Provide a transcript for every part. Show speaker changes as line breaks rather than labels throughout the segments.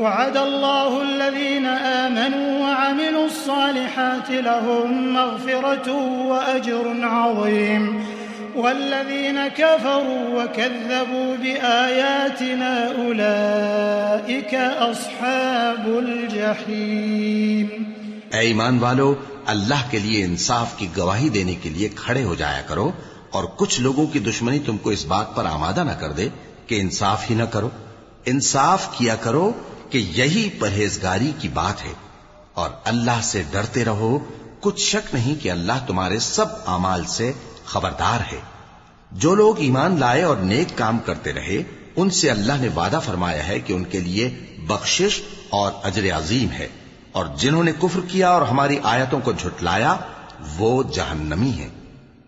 وعد الله الذين آمنوا وعملوا الصالحات لهم مغفرة وأجر عظيم والذين كفروا وكذبوا بآياتنا أولئك أصحاب الجحيم
اے ایمان والو، اللہ کے لیے انصاف کی گواہی دینے کے لیے کھڑے ہو جایا کرو اور کچھ لوگوں کی دشمنی تم کو اس بات پر آمادہ نہ کر دے کہ انصاف ہی نہ کرو۔ انصاف کیا کرو کہ یہی پرہیزگاری کی بات ہے اور اللہ سے ڈرتے رہو، کچھ شک نہیں کہ اللہ تمہارے سب اعمال سے خبردار ہے۔ جو لوگ ایمان لائے اور نیک کام کرتے رہے، ان سے اللہ نے وعدہ فرمایا ہے کہ ان کے لیے بخشش اور اجر عظیم ہے۔ اور جنہوں نے کفر کیا اور ہماری آیتوں کو جھٹلایا، وہ جہنمی ہیں۔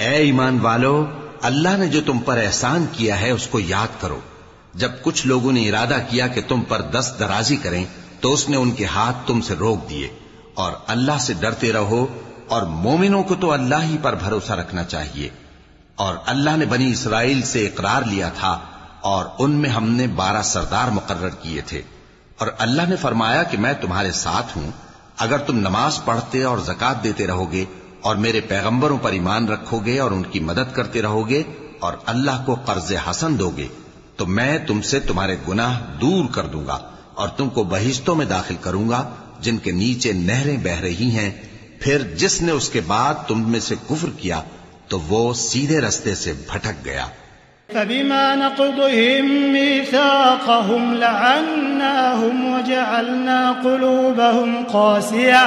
اے ایمان والو، اللہ نے جو تم پر احسان کیا ہے اس کو یاد کرو۔ جب کچھ لوگوں نے ارادہ کیا کہ تم پر دست درازی کریں، تو اس نے ان کے ہاتھ تم سے روک دیے۔ اور اللہ سے ڈرتے رہو، اور مومنوں کو تو اللہ ہی پر بھروسہ رکھنا چاہیے۔ اور اللہ نے بنی اسرائیل سے اقرار لیا تھا، اور ان میں ہم نے بارہ سردار مقرر کیے تھے۔ اور اللہ نے فرمایا کہ میں تمہارے ساتھ ہوں۔ اگر تم نماز پڑھتے اور زکات دیتے رہو گے اور میرے پیغمبروں پر ایمان رکھو گے اور ان کی مدد کرتے رہو گے اور اللہ کو قرض حسن دو گے تو میں تم سے تمہارے گناہ دور کر دوں گا اور تم کو بہشتوں میں داخل کروں گا، جن کے نیچے نہریں بہ رہی ہیں۔ پھر جس نے اس کے بعد تم میں سے کفر کیا، تو وہ سیدھے رستے سے بھٹک گیا۔
فبما نقضهم ميثاقهم لعناهم وجعلنا قلوبهم قاسية۔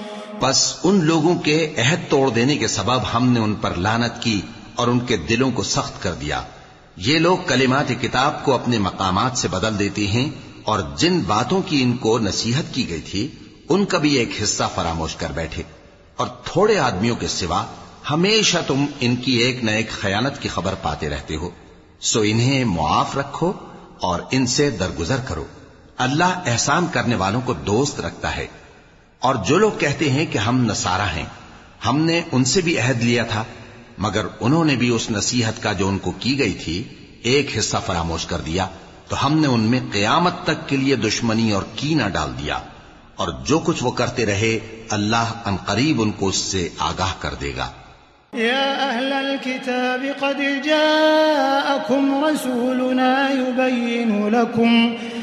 پس ان لوگوں کے عہد توڑ دینے کے سبب ہم نے ان پر لانت کی اور ان کے دلوں کو سخت کر دیا۔ یہ لوگ کلمات کتاب کو اپنے مقامات سے بدل دیتے ہیں اور جن باتوں کی ان کو نصیحت کی گئی تھی، ان کا بھی ایک حصہ فراموش کر بیٹھے۔ اور تھوڑے آدمیوں کے سوا ہمیشہ تم ان کی ایک نہ ایک خیانت کی خبر پاتے رہتے ہو۔ سو انہیں معاف رکھو اور ان سے درگزر کرو۔ اللہ احسان کرنے والوں کو دوست رکھتا ہے۔ اور جو لوگ کہتے ہیں کہ ہم نسارا ہیں، ہم نے ان سے بھی عہد لیا تھا، مگر انہوں نے بھی اس نصیحت کا جو ان کو کی گئی تھی، ایک حصہ فراموش کر دیا، تو ہم نے ان میں قیامت تک کے لیے دشمنی اور کینہ ڈال دیا۔ اور جو کچھ وہ کرتے رہے، اللہ ان قریب ان کو اس سے آگاہ کر دے گا۔
يا أهل الكتاب قد جاءكم رسولنا يبين لكم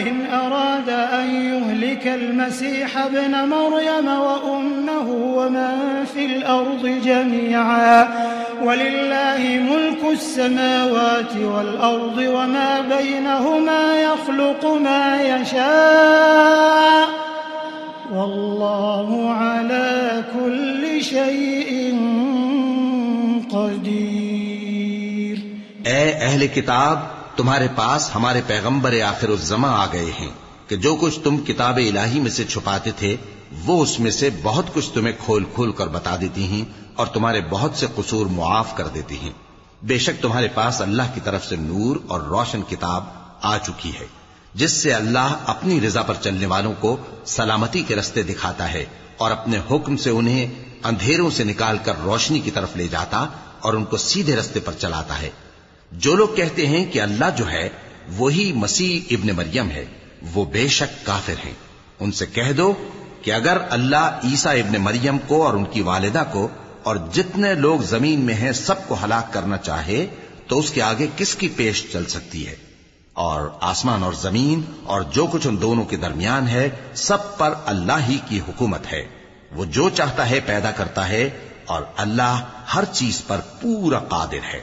إن أراد أن يهلك المسيح ابن مريم وأمه ومن في الأرض جميعا ولله ملك السماوات والأرض وما بينهما يخلق ما يشاء والله على كل شيء قدير
اے اہل کتاب تمہارے پاس ہمارے پیغمبر آخر الزما آ گئے ہیں کہ جو کچھ تم کتاب الہی میں سے چھپاتے تھے، وہ اس میں سے بہت کچھ تمہیں کھول کھول کر بتا دیتی ہیں اور تمہارے بہت سے قصور معاف کر دیتی ہیں۔ بے شک تمہارے پاس اللہ کی طرف سے نور اور روشن کتاب آ چکی ہے، جس سے اللہ اپنی رضا پر چلنے والوں کو سلامتی کے رستے دکھاتا ہے اور اپنے حکم سے انہیں اندھیروں سے نکال کر روشنی کی طرف لے جاتا اور ان کو سیدھے رستے پر چلاتا ہے۔ جو لوگ کہتے ہیں کہ اللہ جو ہے، وہی مسیح ابن مریم ہے۔ وہ بے شک کافر ہیں۔ ان سے کہہ دو کہ اگر اللہ عیسیٰ ابن مریم کو اور ان کی والدہ کو اور جتنے لوگ زمین میں ہیں سب کو ہلاک کرنا چاہے، تو اس کے آگے کس کی پیش چل سکتی ہے؟ اور آسمان اور زمین اور جو کچھ ان دونوں کے درمیان ہے، سب پر اللہ ہی کی حکومت ہے۔ وہ جو چاہتا ہے پیدا کرتا ہے اور اللہ ہر چیز پر پورا قادر ہے۔